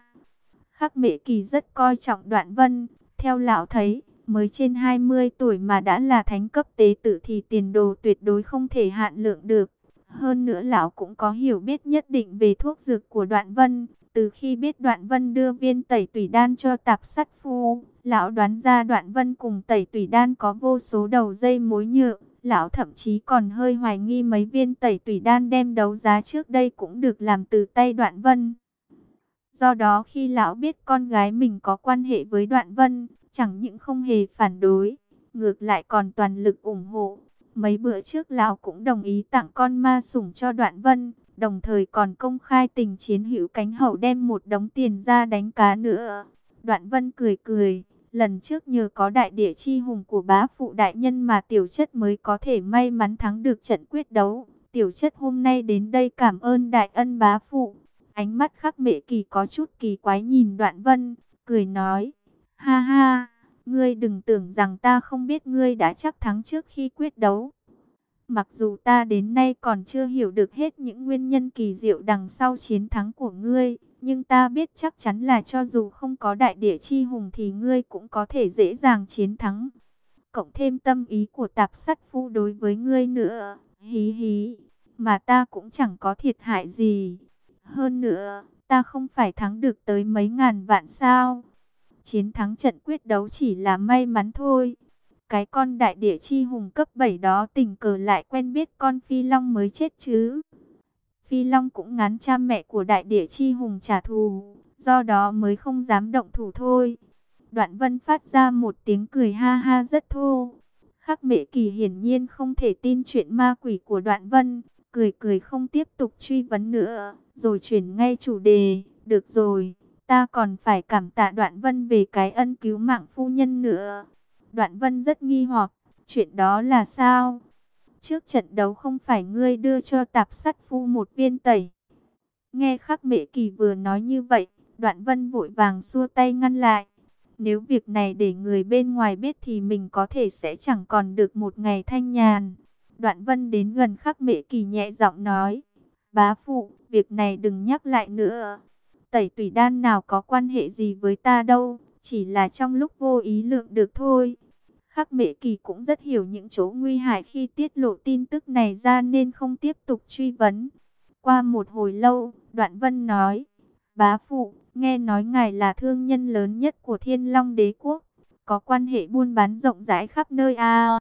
Khắc mệ kỳ rất coi trọng đoạn vân. Theo lão thấy, mới trên 20 tuổi mà đã là thánh cấp tế tử thì tiền đồ tuyệt đối không thể hạn lượng được. Hơn nữa lão cũng có hiểu biết nhất định về thuốc dược của đoạn vân. Từ khi biết đoạn vân đưa viên tẩy tủy đan cho tạp sắt phu, lão đoán ra đoạn vân cùng tẩy tủy đan có vô số đầu dây mối nhựa. Lão thậm chí còn hơi hoài nghi mấy viên tẩy tủy đan đem đấu giá trước đây cũng được làm từ tay đoạn vân. Do đó khi lão biết con gái mình có quan hệ với đoạn vân, chẳng những không hề phản đối, ngược lại còn toàn lực ủng hộ. Mấy bữa trước lão cũng đồng ý tặng con ma sủng cho đoạn vân, đồng thời còn công khai tình chiến hữu cánh hậu đem một đống tiền ra đánh cá nữa. Đoạn vân cười cười, lần trước nhờ có đại địa chi hùng của bá phụ đại nhân mà tiểu chất mới có thể may mắn thắng được trận quyết đấu. Tiểu chất hôm nay đến đây cảm ơn đại ân bá phụ. Ánh mắt khắc mệ kỳ có chút kỳ quái nhìn đoạn vân, cười nói. Ha ha, ngươi đừng tưởng rằng ta không biết ngươi đã chắc thắng trước khi quyết đấu. Mặc dù ta đến nay còn chưa hiểu được hết những nguyên nhân kỳ diệu đằng sau chiến thắng của ngươi, nhưng ta biết chắc chắn là cho dù không có đại địa chi hùng thì ngươi cũng có thể dễ dàng chiến thắng. Cộng thêm tâm ý của tạp sắt phu đối với ngươi nữa, hí hí, mà ta cũng chẳng có thiệt hại gì. Hơn nữa, ta không phải thắng được tới mấy ngàn vạn sao. Chiến thắng trận quyết đấu chỉ là may mắn thôi. Cái con đại địa chi hùng cấp 7 đó tình cờ lại quen biết con phi long mới chết chứ. Phi long cũng ngán cha mẹ của đại địa chi hùng trả thù, do đó mới không dám động thủ thôi. Đoạn vân phát ra một tiếng cười ha ha rất thô. Khắc mệ kỳ hiển nhiên không thể tin chuyện ma quỷ của đoạn vân, cười cười không tiếp tục truy vấn nữa, rồi chuyển ngay chủ đề, được rồi, ta còn phải cảm tạ Đoạn Vân về cái ân cứu mạng phu nhân nữa. Đoạn Vân rất nghi hoặc, chuyện đó là sao? Trước trận đấu không phải ngươi đưa cho tạp sắt phu một viên tẩy. Nghe khắc mệ kỳ vừa nói như vậy, Đoạn Vân vội vàng xua tay ngăn lại. Nếu việc này để người bên ngoài biết thì mình có thể sẽ chẳng còn được một ngày thanh nhàn. Đoạn vân đến gần khắc mệ kỳ nhẹ giọng nói. Bá phụ, việc này đừng nhắc lại nữa. Tẩy tùy đan nào có quan hệ gì với ta đâu, chỉ là trong lúc vô ý lượng được thôi. Khắc Mễ kỳ cũng rất hiểu những chỗ nguy hại khi tiết lộ tin tức này ra nên không tiếp tục truy vấn. Qua một hồi lâu, đoạn vân nói, bá phụ, nghe nói ngài là thương nhân lớn nhất của thiên long đế quốc, có quan hệ buôn bán rộng rãi khắp nơi à.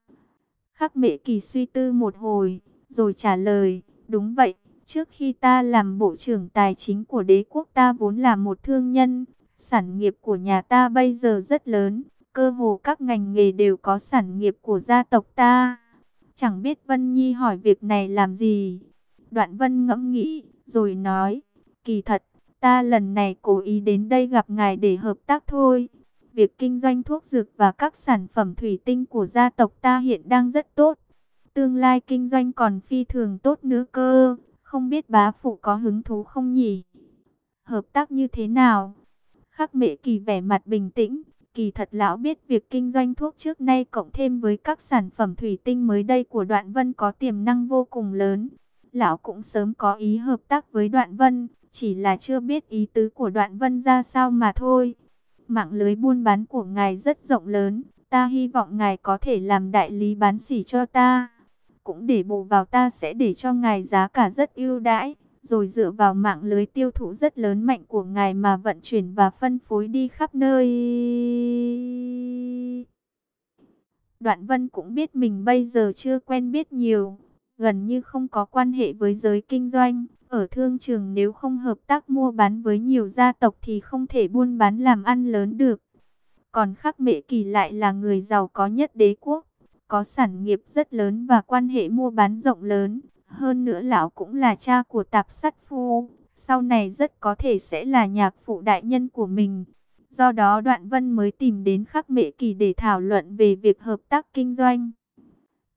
Khắc Mễ kỳ suy tư một hồi, rồi trả lời, đúng vậy, trước khi ta làm bộ trưởng tài chính của đế quốc ta vốn là một thương nhân, sản nghiệp của nhà ta bây giờ rất lớn, cơ hồ các ngành nghề đều có sản nghiệp của gia tộc ta. Chẳng biết Vân Nhi hỏi việc này làm gì. Đoạn Vân ngẫm nghĩ, rồi nói, kỳ thật, ta lần này cố ý đến đây gặp ngài để hợp tác thôi. Việc kinh doanh thuốc dược và các sản phẩm thủy tinh của gia tộc ta hiện đang rất tốt. Tương lai kinh doanh còn phi thường tốt nữa cơ. Không biết bá phụ có hứng thú không nhỉ? Hợp tác như thế nào? Khắc mệ kỳ vẻ mặt bình tĩnh. Kỳ thật lão biết việc kinh doanh thuốc trước nay cộng thêm với các sản phẩm thủy tinh mới đây của Đoạn Vân có tiềm năng vô cùng lớn. Lão cũng sớm có ý hợp tác với Đoạn Vân, chỉ là chưa biết ý tứ của Đoạn Vân ra sao mà thôi. Mạng lưới buôn bán của ngài rất rộng lớn, ta hy vọng ngài có thể làm đại lý bán sỉ cho ta. Cũng để bù vào ta sẽ để cho ngài giá cả rất ưu đãi, rồi dựa vào mạng lưới tiêu thụ rất lớn mạnh của ngài mà vận chuyển và phân phối đi khắp nơi. Đoạn Vân cũng biết mình bây giờ chưa quen biết nhiều, gần như không có quan hệ với giới kinh doanh. Ở thương trường nếu không hợp tác mua bán với nhiều gia tộc thì không thể buôn bán làm ăn lớn được. Còn khắc mệ kỳ lại là người giàu có nhất đế quốc, có sản nghiệp rất lớn và quan hệ mua bán rộng lớn. Hơn nữa lão cũng là cha của tạp sắt phu, sau này rất có thể sẽ là nhạc phụ đại nhân của mình. Do đó Đoạn Vân mới tìm đến Khắc Mệ Kỳ để thảo luận về việc hợp tác kinh doanh.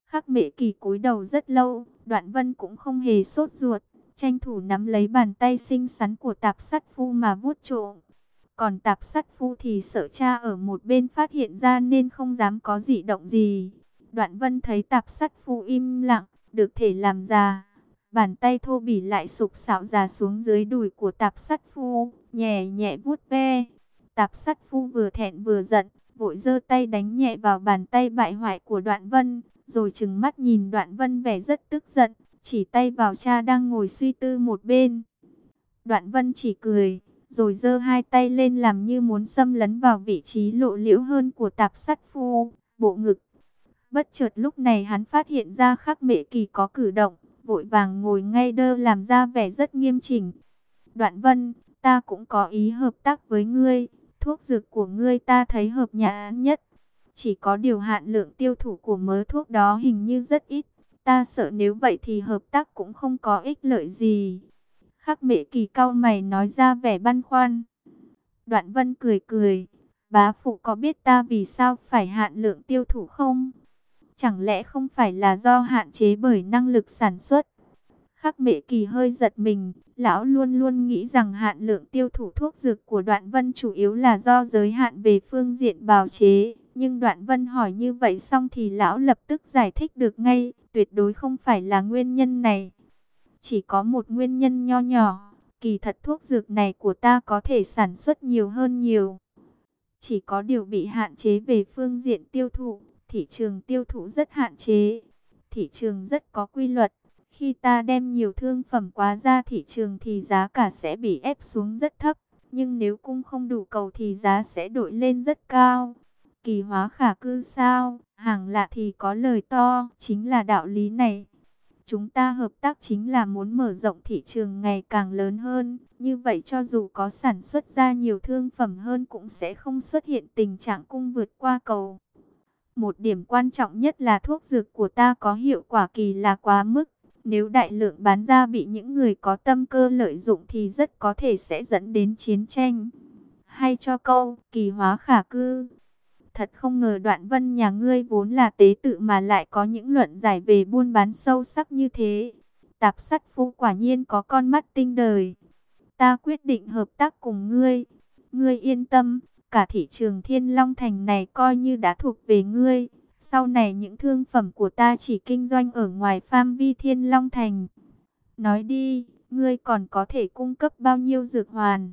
Khắc Mệ Kỳ cúi đầu rất lâu, Đoạn Vân cũng không hề sốt ruột, tranh thủ nắm lấy bàn tay xinh xắn của tạp sắt phu mà vuốt trộm. Còn tạp sắt phu thì sợ cha ở một bên phát hiện ra nên không dám có gì động gì. Đoạn Vân thấy tạp sắt phu im lặng, được thể làm già. Bàn tay thô bỉ lại sụp xạo già xuống dưới đùi của tạp sắt phu, nhẹ nhẹ vuốt ve. Tạp sắt phu vừa thẹn vừa giận, vội giơ tay đánh nhẹ vào bàn tay bại hoại của đoạn vân, rồi trừng mắt nhìn đoạn vân vẻ rất tức giận, chỉ tay vào cha đang ngồi suy tư một bên. Đoạn vân chỉ cười, rồi giơ hai tay lên làm như muốn xâm lấn vào vị trí lộ liễu hơn của tạp sắt phu, bộ ngực. Bất chợt lúc này hắn phát hiện ra khắc mệ kỳ có cử động, vội vàng ngồi ngay đơ làm ra vẻ rất nghiêm chỉnh. Đoạn vân, ta cũng có ý hợp tác với ngươi, thuốc dược của ngươi ta thấy hợp nhã nhất. Chỉ có điều hạn lượng tiêu thụ của mớ thuốc đó hình như rất ít. Ta sợ nếu vậy thì hợp tác cũng không có ích lợi gì. Khắc mệ kỳ cao mày nói ra vẻ băn khoăn. Đoạn vân cười cười. Bá phụ có biết ta vì sao phải hạn lượng tiêu thụ không? Chẳng lẽ không phải là do hạn chế bởi năng lực sản xuất? Khắc mệ kỳ hơi giật mình, lão luôn luôn nghĩ rằng hạn lượng tiêu thụ thuốc dược của đoạn vân chủ yếu là do giới hạn về phương diện bào chế. Nhưng đoạn vân hỏi như vậy xong thì lão lập tức giải thích được ngay, tuyệt đối không phải là nguyên nhân này. Chỉ có một nguyên nhân nho nhỏ, kỳ thật thuốc dược này của ta có thể sản xuất nhiều hơn nhiều. Chỉ có điều bị hạn chế về phương diện tiêu thụ, thị trường tiêu thụ rất hạn chế. Thị trường rất có quy luật. Khi ta đem nhiều thương phẩm quá ra thị trường thì giá cả sẽ bị ép xuống rất thấp. Nhưng nếu cung không đủ cầu thì giá sẽ đổi lên rất cao. Kỳ hóa khả cư sao, hàng lạ thì có lời to, chính là đạo lý này. Chúng ta hợp tác chính là muốn mở rộng thị trường ngày càng lớn hơn. Như vậy cho dù có sản xuất ra nhiều thương phẩm hơn cũng sẽ không xuất hiện tình trạng cung vượt qua cầu. Một điểm quan trọng nhất là thuốc dược của ta có hiệu quả kỳ là quá mức. Nếu đại lượng bán ra bị những người có tâm cơ lợi dụng thì rất có thể sẽ dẫn đến chiến tranh. Hay cho câu, kỳ hóa khả cư. Thật không ngờ đoạn vân nhà ngươi vốn là tế tự mà lại có những luận giải về buôn bán sâu sắc như thế. Tạp sắt phu quả nhiên có con mắt tinh đời. Ta quyết định hợp tác cùng ngươi. Ngươi yên tâm, cả thị trường Thiên Long Thành này coi như đã thuộc về ngươi. Sau này những thương phẩm của ta chỉ kinh doanh ở ngoài phạm vi Thiên Long Thành. Nói đi, ngươi còn có thể cung cấp bao nhiêu dược hoàn?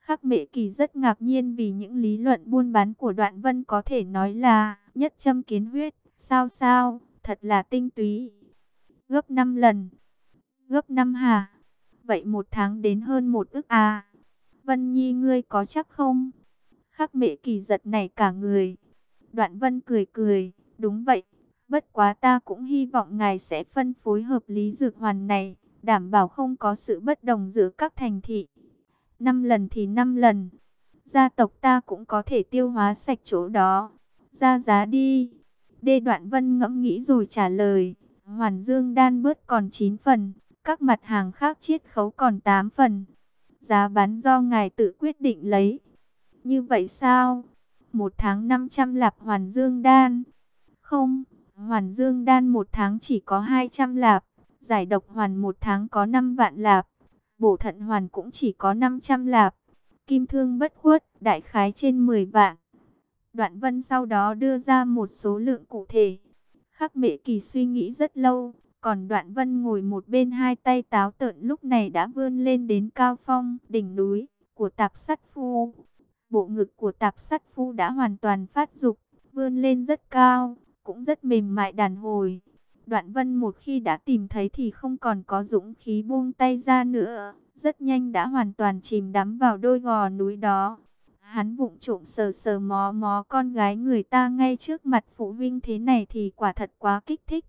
Khắc Mệ Kỳ rất ngạc nhiên vì những lý luận buôn bán của Đoạn Vân có thể nói là nhất châm kiến huyết, sao sao, thật là tinh túy. Gấp 5 lần, gấp 5 hà, vậy một tháng đến hơn một ức à. Vân Nhi ngươi có chắc không? Khắc Mệ Kỳ giật này cả người. Đoạn Vân cười cười, đúng vậy, bất quá ta cũng hy vọng ngài sẽ phân phối hợp lý dược hoàn này, đảm bảo không có sự bất đồng giữa các thành thị năm lần thì năm lần. Gia tộc ta cũng có thể tiêu hóa sạch chỗ đó. Ra giá đi. Đê Đoạn Vân ngẫm nghĩ rồi trả lời. Hoàn Dương đan bớt còn 9 phần. Các mặt hàng khác chiết khấu còn 8 phần. Giá bán do ngài tự quyết định lấy. Như vậy sao? Một tháng 500 lạp Hoàn Dương đan. Không, Hoàn Dương đan một tháng chỉ có 200 lạp. Giải độc hoàn một tháng có 5 vạn lạp bổ thận hoàn cũng chỉ có 500 lạp. Kim thương bất khuất, đại khái trên 10 vạn. Đoạn vân sau đó đưa ra một số lượng cụ thể. Khắc mệ kỳ suy nghĩ rất lâu, còn đoạn vân ngồi một bên hai tay táo tợn lúc này đã vươn lên đến cao phong, đỉnh núi của tạp sắt phu. Bộ ngực của tạp sắt phu đã hoàn toàn phát dục, vươn lên rất cao, cũng rất mềm mại đàn hồi. Đoạn vân một khi đã tìm thấy thì không còn có dũng khí buông tay ra nữa. Rất nhanh đã hoàn toàn chìm đắm vào đôi gò núi đó. Hắn vụng trộm sờ sờ mó mó con gái người ta ngay trước mặt phụ huynh thế này thì quả thật quá kích thích.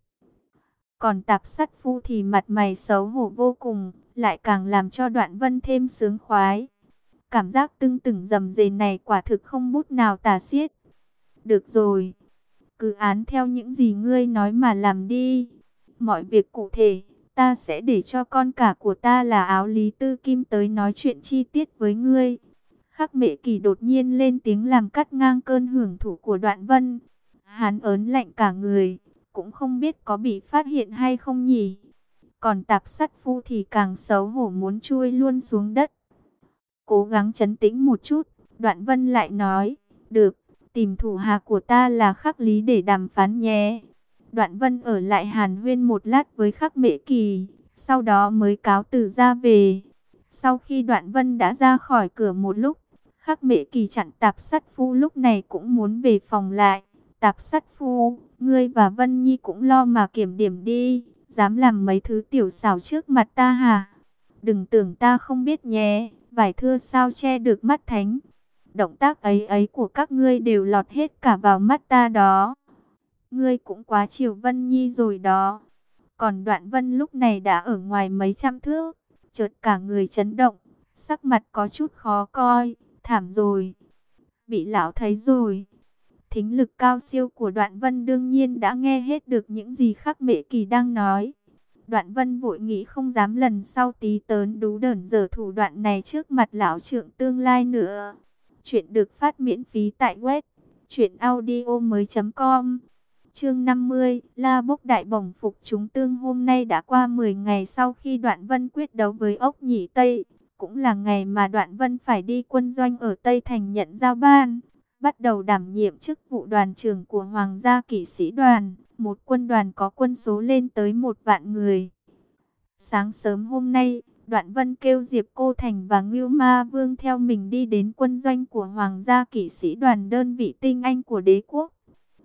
Còn tạp sắt phu thì mặt mày xấu hổ vô cùng, lại càng làm cho đoạn vân thêm sướng khoái. Cảm giác tưng từng dầm dề này quả thực không bút nào tả xiết. Được rồi, cứ án theo những gì ngươi nói mà làm đi. Mọi việc cụ thể, ta sẽ để cho con cả của ta là áo lý tư kim tới nói chuyện chi tiết với ngươi. Khắc mệ kỳ đột nhiên lên tiếng làm cắt ngang cơn hưởng thụ của đoạn vân. Hắn ớn lạnh cả người, cũng không biết có bị phát hiện hay không nhỉ. Còn tạp sắt phu thì càng xấu hổ muốn chui luôn xuống đất. Cố gắng chấn tĩnh một chút, đoạn vân lại nói, được, tìm thủ hạ của ta là khắc lý để đàm phán nhé. Đoạn vân ở lại hàn huyên một lát với khắc mễ kỳ, sau đó mới cáo từ ra về. Sau khi đoạn vân đã ra khỏi cửa một lúc, khắc mễ kỳ chặn tạp sắt phu lúc này cũng muốn về phòng lại. Tạp sắt phu, ngươi và Vân Nhi cũng lo mà kiểm điểm đi, dám làm mấy thứ tiểu xảo trước mặt ta hả? Đừng tưởng ta không biết nhé, vải thưa sao che được mắt thánh. Động tác ấy ấy của các ngươi đều lọt hết cả vào mắt ta đó. Ngươi cũng quá chiều Vân Nhi rồi đó. Còn đoạn vân lúc này đã ở ngoài mấy trăm thước. Chợt cả người chấn động. Sắc mặt có chút khó coi. Thảm rồi. Bị lão thấy rồi. Thính lực cao siêu của đoạn vân đương nhiên đã nghe hết được những gì khắc mệ kỳ đang nói. Đoạn vân vội nghĩ không dám lần sau tí tớn đú đởn giờ thủ đoạn này trước mặt lão trượng tương lai nữa. Chuyện được phát miễn phí tại web chuyểnaudio.com Chương 50, La Bốc đại bổng phục chúng tương hôm nay đã qua 10 ngày sau khi Đoạn Vân quyết đấu với ốc Nhị Tây, cũng là ngày mà Đoạn Vân phải đi quân doanh ở Tây Thành nhận giao ban, bắt đầu đảm nhiệm chức vụ đoàn trưởng của Hoàng gia kỵ sĩ đoàn, một quân đoàn có quân số lên tới một vạn người. Sáng sớm hôm nay, Đoạn Vân kêu Diệp Cô Thành và Ngưu Ma Vương theo mình đi đến quân doanh của Hoàng gia kỵ sĩ đoàn đơn vị tinh anh của đế quốc.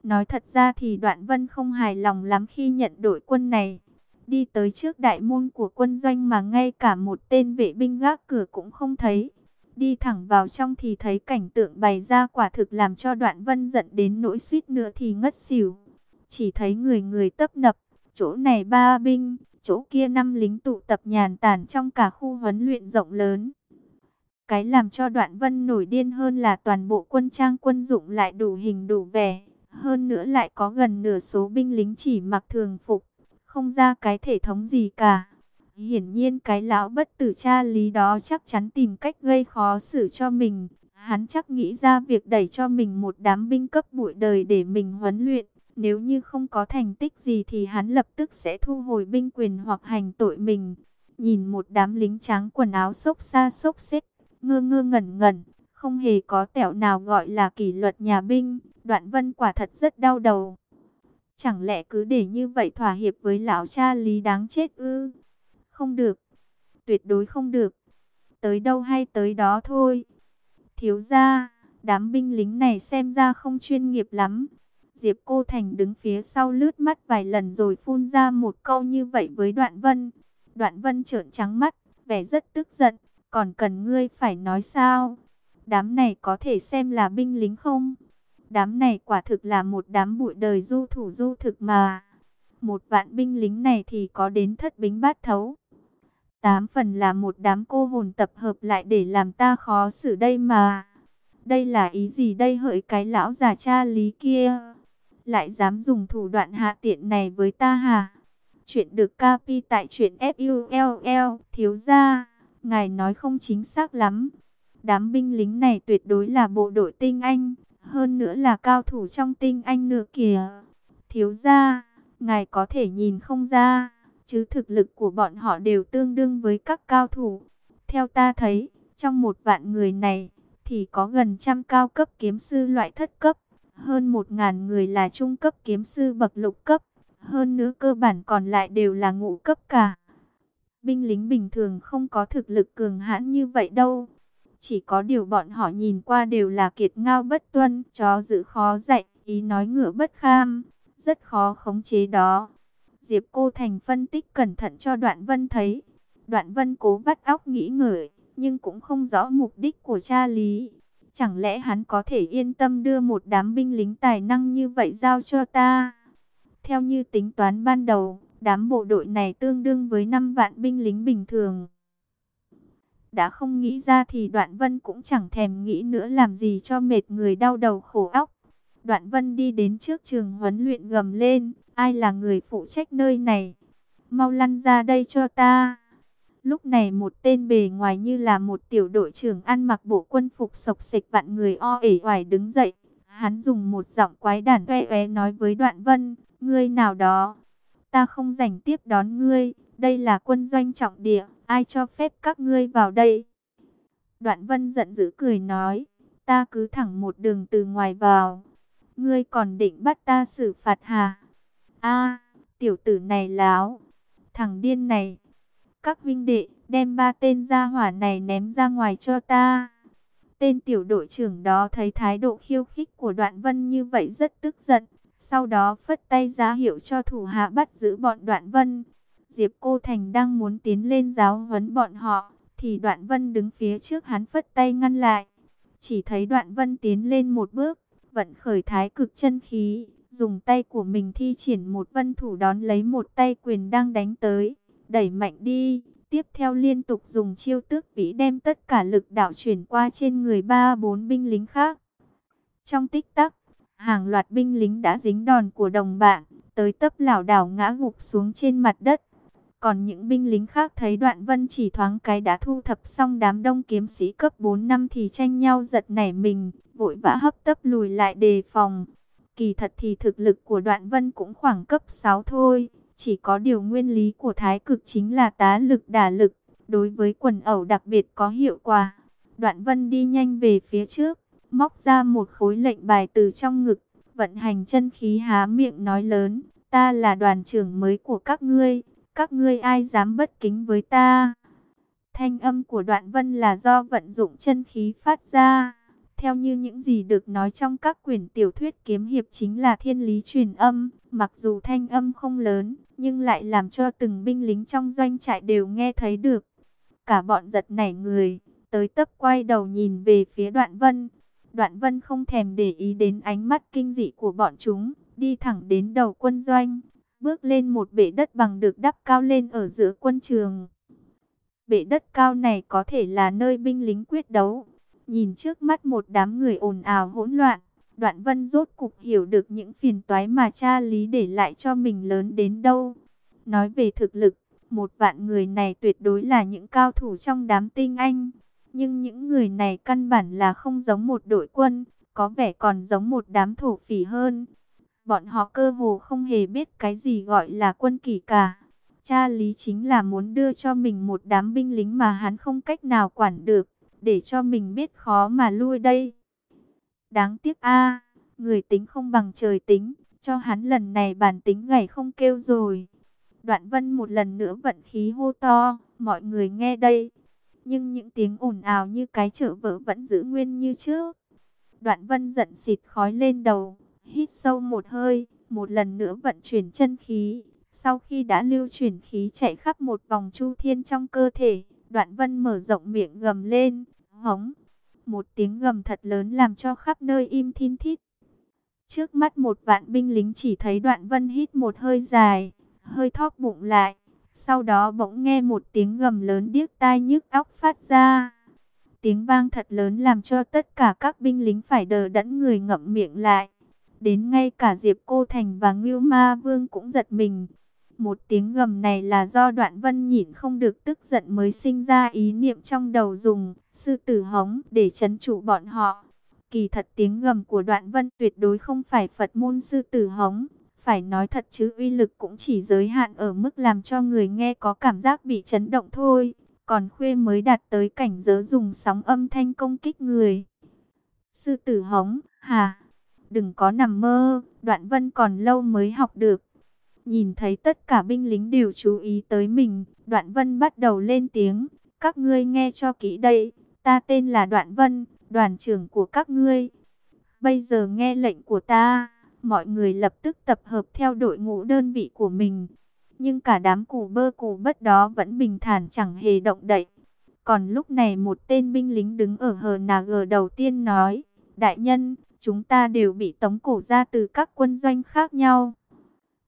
Nói thật ra thì Đoạn Vân không hài lòng lắm khi nhận đội quân này. Đi tới trước đại môn của quân doanh mà ngay cả một tên vệ binh gác cửa cũng không thấy. Đi thẳng vào trong thì thấy cảnh tượng bày ra quả thực làm cho Đoạn Vân giận đến nỗi suýt nữa thì ngất xỉu. Chỉ thấy người người tấp nập, chỗ này ba binh, chỗ kia năm lính tụ tập nhàn tản trong cả khu huấn luyện rộng lớn. Cái làm cho đoạn vân nổi điên hơn là toàn bộ quân trang quân dụng lại đủ hình đủ vẻ. Hơn nữa lại có gần nửa số binh lính chỉ mặc thường phục, không ra cái thể thống gì cả. Hiển nhiên cái lão bất tử cha lý đó chắc chắn tìm cách gây khó xử cho mình. Hắn chắc nghĩ ra việc đẩy cho mình một đám binh cấp bụi đời để mình huấn luyện. Nếu như không có thành tích gì thì hắn lập tức sẽ thu hồi binh quyền hoặc hành tội mình. Nhìn một đám lính trắng quần áo xốc xa xốc xếp, ngơ ngơ ngẩn ngẩn, Không hề có tẹo nào gọi là kỷ luật nhà binh, đoạn vân quả thật rất đau đầu. Chẳng lẽ cứ để như vậy thỏa hiệp với lão cha lý đáng chết ư? Không được, tuyệt đối không được. Tới đâu hay tới đó thôi. Thiếu ra, đám binh lính này xem ra không chuyên nghiệp lắm. Diệp Cô Thành đứng phía sau lướt mắt vài lần rồi phun ra một câu như vậy với Đoạn Vân. Đoạn Vân trợn trắng mắt, vẻ rất tức giận. Còn cần ngươi phải nói sao? Đám này có thể xem là binh lính không? Đám này quả thực là một đám bụi đời du thủ du thực mà. Một vạn binh lính này thì có đến thất bính bát thấu. Tám phần là một đám cô hồn tập hợp lại để làm ta khó xử đây mà. Đây là ý gì đây hỡi cái lão già cha lý kia? Lại dám dùng thủ đoạn hạ tiện này với ta hả? Chuyện được capi tại chuyện FULL thiếu gia. Ngài nói không chính xác lắm. Đám binh lính này tuyệt đối là bộ đội tinh anh. Hơn nữa là cao thủ trong tinh anh nữa kìa. Thiếu gia, ngài có thể nhìn không ra. Chứ thực lực của bọn họ đều tương đương với các cao thủ. Theo ta thấy, trong một vạn người này, thì có gần trăm cao cấp kiếm sư loại thất cấp. Hơn một ngàn người là trung cấp kiếm sư bậc lục cấp. Hơn nữa cơ bản còn lại đều là ngũ cấp cả. Binh lính bình thường không có thực lực cường hãn như vậy đâu. Chỉ có điều bọn họ nhìn qua đều là kiệt ngao bất tuân, chó giữ khó dạy, ý nói ngựa bất kham, rất khó khống chế đó. Diệp Cô Thành phân tích cẩn thận cho Đoạn Vân thấy. Đoạn Vân cố vắt óc nghĩ ngợi, nhưng cũng không rõ mục đích của cha Lý. Chẳng lẽ hắn có thể yên tâm đưa một đám binh lính tài năng như vậy giao cho ta? Theo như tính toán ban đầu, đám bộ đội này tương đương với 5 vạn binh lính bình thường. Đã không nghĩ ra thì Đoạn Vân cũng chẳng thèm nghĩ nữa làm gì cho mệt người đau đầu khổ óc. Đoạn Vân đi đến trước trường huấn luyện gầm lên, ai là người phụ trách nơi này? Mau lăn ra đây cho ta. Lúc này một tên bề ngoài như là một tiểu đội trưởng ăn mặc bộ quân phục sộc sịch vạn người o ể oải đứng dậy. Hắn dùng một giọng quái đản oe oe nói với Đoạn Vân, ngươi nào đó, ta không rảnh tiếp đón ngươi, đây là quân doanh trọng địa, ai cho phép các ngươi vào đây? Đoạn Vân giận dữ cười nói, ta cứ thẳng một đường từ ngoài vào, ngươi còn định bắt ta xử phạt hà A, tiểu tử này láo, thằng điên này, các vinh đệ, đem ba tên gia hỏa này ném ra ngoài cho ta. Tên tiểu đội trưởng đó thấy thái độ khiêu khích của đoạn vân như vậy rất tức giận. Sau đó phất tay giá hiệu cho thủ hạ bắt giữ bọn đoạn vân. Diệp Cô Thành đang muốn tiến lên giáo huấn bọn họ. Thì đoạn vân đứng phía trước hắn phất tay ngăn lại. Chỉ thấy đoạn vân tiến lên một bước. Vận khởi thái cực chân khí. Dùng tay của mình thi triển một vân thủ đón lấy một tay quyền đang đánh tới đẩy mạnh đi. Tiếp theo liên tục dùng chiêu tước vĩ đem tất cả lực đạo chuyển qua trên người ba bốn binh lính khác. Trong tích tắc, hàng loạt binh lính đã dính đòn của đồng bạn, tới tấp lảo đảo ngã gục xuống trên mặt đất. Còn những binh lính khác thấy đoạn vân chỉ thoáng cái đã thu thập xong đám đông kiếm sĩ cấp 4 năm thì tranh nhau giật nảy mình, vội vã hấp tấp lùi lại đề phòng. Kỳ thật thì thực lực của đoạn vân cũng khoảng cấp 6 thôi, chỉ có điều nguyên lý của thái cực chính là tá lực đả lực, đối với quần ẩu đặc biệt có hiệu quả. Đoạn vân đi nhanh về phía trước, móc ra một khối lệnh bài từ trong ngực, vận hành chân khí há miệng nói lớn, ta là đoàn trưởng mới của các ngươi, các ngươi ai dám bất kính với ta. Thanh âm của đoạn vân là do vận dụng chân khí phát ra. Theo như những gì được nói trong các quyển tiểu thuyết kiếm hiệp chính là thiên lý truyền âm, mặc dù thanh âm không lớn, nhưng lại làm cho từng binh lính trong doanh trại đều nghe thấy được. Cả bọn giật nảy người, tới tấp quay đầu nhìn về phía đoạn vân. Đoạn vân không thèm để ý đến ánh mắt kinh dị của bọn chúng, đi thẳng đến đầu quân doanh, bước lên một bể đất bằng được đắp cao lên ở giữa quân trường. Bể đất cao này có thể là nơi binh lính quyết đấu. Nhìn trước mắt một đám người ồn ào hỗn loạn, Đoạn Vân rốt cục hiểu được những phiền toái mà cha Lý để lại cho mình lớn đến đâu. Nói về thực lực, một vạn người này tuyệt đối là những cao thủ trong đám tinh anh. Nhưng những người này căn bản là không giống một đội quân, có vẻ còn giống một đám thổ phỉ hơn. Bọn họ cơ hồ không hề biết cái gì gọi là quân kỷ cả. Cha Lý chính là muốn đưa cho mình một đám binh lính mà hắn không cách nào quản được. để cho mình biết khó mà lui đây. Đáng tiếc a người tính không bằng trời tính, cho hắn lần này bản tính ngày không kêu rồi. Đoạn vân một lần nữa vận khí hô to, mọi người nghe đây. Nhưng những tiếng ồn ào như cái chợ vỡ vẫn giữ nguyên như trước. Đoạn vân giận xịt khói lên đầu, hít sâu một hơi, một lần nữa vận chuyển chân khí. Sau khi đã lưu chuyển khí chạy khắp một vòng chu thiên trong cơ thể, đoạn vân mở rộng miệng gầm lên, hống. Một tiếng gầm thật lớn làm cho khắp nơi im thiên thít. Trước mắt một vạn binh lính chỉ thấy đoạn vân hít một hơi dài, hơi thóp bụng lại. Sau đó bỗng nghe một tiếng gầm lớn điếc tai nhức óc phát ra. Tiếng vang thật lớn làm cho tất cả các binh lính phải đờ đẫn người ngậm miệng lại. Đến ngay cả Diệp Cô Thành và Ngưu Ma Vương cũng giật mình. Một tiếng gầm này là do đoạn vân nhịn không được tức giận mới sinh ra ý niệm trong đầu dùng sư tử hống để chấn trụ bọn họ. Kỳ thật tiếng gầm của đoạn vân tuyệt đối không phải Phật môn sư tử hống. Phải nói thật chứ uy lực cũng chỉ giới hạn ở mức làm cho người nghe có cảm giác bị chấn động thôi. Còn khuê mới đạt tới cảnh giới dùng sóng âm thanh công kích người. Sư tử hống, hà, đừng có nằm mơ, đoạn vân còn lâu mới học được. Nhìn thấy tất cả binh lính đều chú ý tới mình, đoạn vân bắt đầu lên tiếng. Các ngươi nghe cho kỹ đây, ta tên là đoạn vân, đoàn trưởng của các ngươi. Bây giờ nghe lệnh của ta, mọi người lập tức tập hợp theo đội ngũ đơn vị của mình. Nhưng cả đám củ bơ củ bất đó vẫn bình thản chẳng hề động đậy. Còn lúc này một tên binh lính đứng ở hờ nà gờ đầu tiên nói, Đại nhân, chúng ta đều bị tống cổ ra từ các quân doanh khác nhau.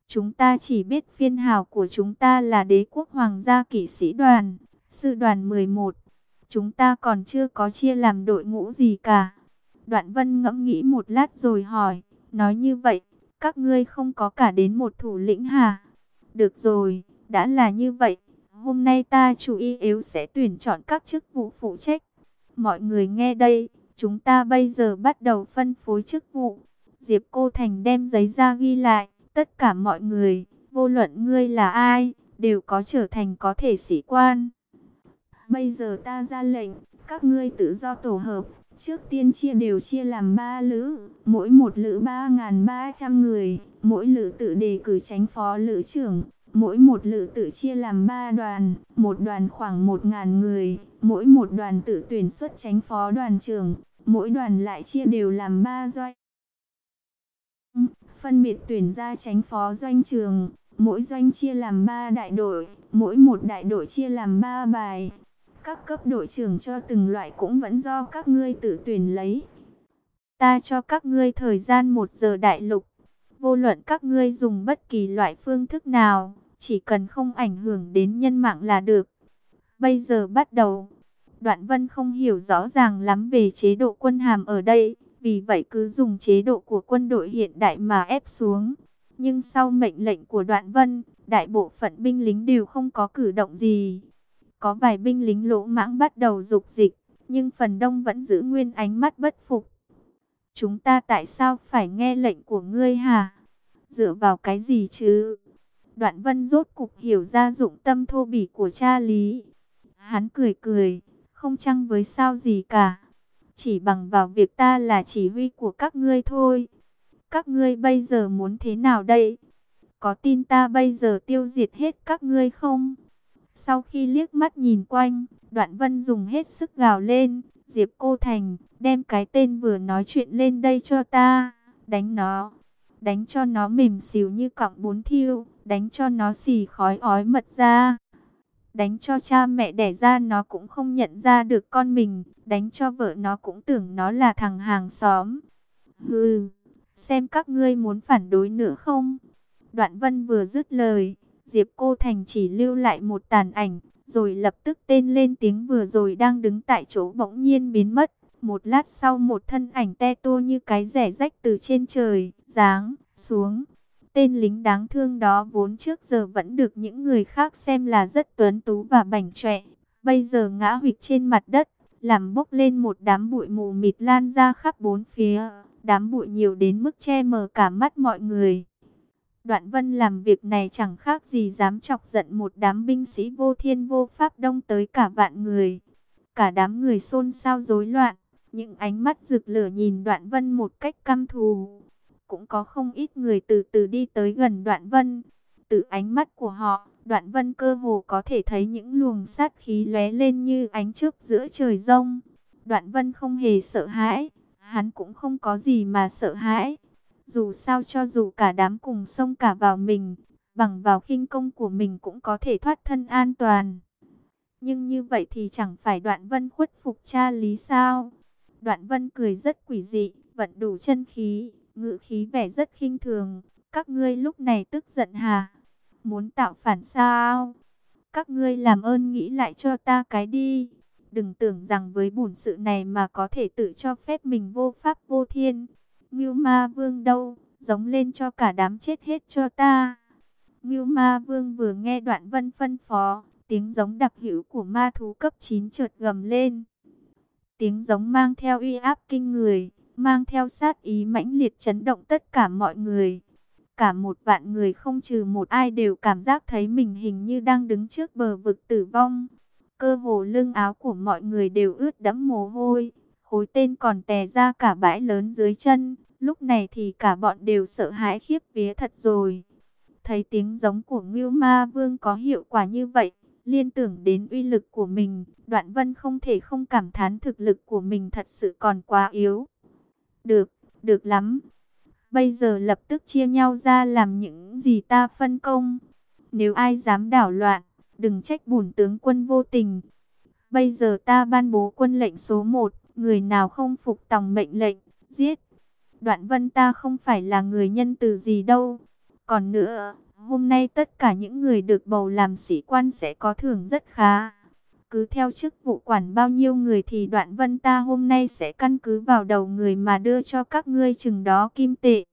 Chúng ta chỉ biết phiên hào của chúng ta là đế quốc hoàng gia kỵ sĩ đoàn, sư đoàn 11. Chúng ta còn chưa có chia làm đội ngũ gì cả. Đoạn vân ngẫm nghĩ một lát rồi hỏi, nói như vậy, các ngươi không có cả đến một thủ lĩnh hả? Được rồi, đã là như vậy, hôm nay ta chủ y yếu sẽ tuyển chọn các chức vụ phụ trách. Mọi người nghe đây, chúng ta bây giờ bắt đầu phân phối chức vụ. Diệp Cô Thành đem giấy ra ghi lại, tất cả mọi người, vô luận ngươi là ai, đều có trở thành có thể sĩ quan. Bây giờ ta ra lệnh, các ngươi tự do tổ hợp, trước tiên chia đều chia làm ba lữ, mỗi một lữ 3.300 người, mỗi lữ tự đề cử tránh phó lữ trưởng, mỗi một lữ tự chia làm ba đoàn, một đoàn khoảng 1.000 người, mỗi một đoàn tự tuyển xuất tránh phó đoàn trưởng, mỗi đoàn lại chia đều làm ba doanh. Ừ, phân biệt tuyển ra tránh phó doanh trường, mỗi doanh chia làm ba đại đội, mỗi một đại đội chia làm ba bài. Các cấp đội trưởng cho từng loại cũng vẫn do các ngươi tự tuyển lấy. Ta cho các ngươi thời gian một giờ đại lục. Vô luận các ngươi dùng bất kỳ loại phương thức nào, chỉ cần không ảnh hưởng đến nhân mạng là được. Bây giờ bắt đầu. Đoạn vân không hiểu rõ ràng lắm về chế độ quân hàm ở đây, vì vậy cứ dùng chế độ của quân đội hiện đại mà ép xuống. Nhưng sau mệnh lệnh của đoạn vân, đại bộ phận binh lính đều không có cử động gì. Có vài binh lính lỗ mãng bắt đầu dục dịch, nhưng phần đông vẫn giữ nguyên ánh mắt bất phục. Chúng ta tại sao phải nghe lệnh của ngươi hả? Dựa vào cái gì chứ? Đoạn vân rốt cục hiểu ra dụng tâm thô bỉ của cha lý. Hắn cười cười, không chăng với sao gì cả. Chỉ bằng vào việc ta là chỉ huy của các ngươi thôi. Các ngươi bây giờ muốn thế nào đây? Có tin ta bây giờ tiêu diệt hết các ngươi không? Sau khi liếc mắt nhìn quanh, Đoạn Vân dùng hết sức gào lên, Diệp Cô Thành, đem cái tên vừa nói chuyện lên đây cho ta, đánh nó, đánh cho nó mềm xìu như cọng bún thiêu, đánh cho nó xì khói ói mật ra. Đánh cho cha mẹ đẻ ra nó cũng không nhận ra được con mình, đánh cho vợ nó cũng tưởng nó là thằng hàng xóm. Hừ, xem các ngươi muốn phản đối nữa không? Đoạn Vân vừa dứt lời, Diệp Cô Thành chỉ lưu lại một tàn ảnh, rồi lập tức tên lên tiếng vừa rồi đang đứng tại chỗ bỗng nhiên biến mất. Một lát sau một thân ảnh te tua như cái rẻ rách từ trên trời, giáng, xuống. Tên lính đáng thương đó vốn trước giờ vẫn được những người khác xem là rất tuấn tú và bảnh trọe. Bây giờ ngã hụt trên mặt đất, làm bốc lên một đám bụi mù mịt lan ra khắp bốn phía. Đám bụi nhiều đến mức che mờ cả mắt mọi người. Đoạn vân làm việc này chẳng khác gì dám chọc giận một đám binh sĩ vô thiên vô pháp đông tới cả vạn người. cả đám người xôn xao rối loạn. Những ánh mắt rực lửa nhìn đoạn vân một cách căm thù. Cũng có không ít người từ từ đi tới gần đoạn vân. Từ ánh mắt của họ, đoạn vân cơ hồ có thể thấy những luồng sát khí lóe lên như ánh chớp giữa trời rông. Đoạn vân không hề sợ hãi, hắn cũng không có gì mà sợ hãi. Dù sao cho dù cả đám cùng xông cả vào mình, bằng vào khinh công của mình cũng có thể thoát thân an toàn. Nhưng như vậy thì chẳng phải đoạn vân khuất phục cha lý sao? Đoạn vân cười rất quỷ dị, vận đủ chân khí, ngự khí vẻ rất khinh thường. Các ngươi lúc này tức giận hà? Muốn tạo phản sao? Các ngươi làm ơn nghĩ lại cho ta cái đi. Đừng tưởng rằng với bổn sự này mà có thể tự cho phép mình vô pháp vô thiên. Ngưu ma vương đâu, giống lên cho cả đám chết hết cho ta. Ngưu ma vương vừa nghe đoạn vân phân phó, tiếng giống đặc hữu của ma thú cấp 9 chợt gầm lên. Tiếng giống mang theo uy áp kinh người, mang theo sát ý mãnh liệt chấn động tất cả mọi người. Cả một vạn người không trừ một ai đều cảm giác thấy mình hình như đang đứng trước bờ vực tử vong. Cơ hồ lưng áo của mọi người đều ướt đẫm mồ hôi, khối tên còn tè ra cả bãi lớn dưới chân. Lúc này thì cả bọn đều sợ hãi khiếp vía thật rồi. Thấy tiếng giống của Ngưu Ma Vương có hiệu quả như vậy, liên tưởng đến uy lực của mình, Đoạn Vân không thể không cảm thán thực lực của mình thật sự còn quá yếu. Được, được lắm. Bây giờ lập tức chia nhau ra làm những gì ta phân công. Nếu ai dám đảo loạn, đừng trách bổn tướng quân vô tình. Bây giờ ta ban bố quân lệnh số 1, người nào không phục tòng mệnh lệnh, giết. Đoạn vân ta không phải là người nhân từ gì đâu. Còn nữa, hôm nay tất cả những người được bầu làm sĩ quan sẽ có thưởng rất khá. Cứ theo chức vụ quản bao nhiêu người thì đoạn vân ta hôm nay sẽ căn cứ vào đầu người mà đưa cho các ngươi chừng đó kim tệ.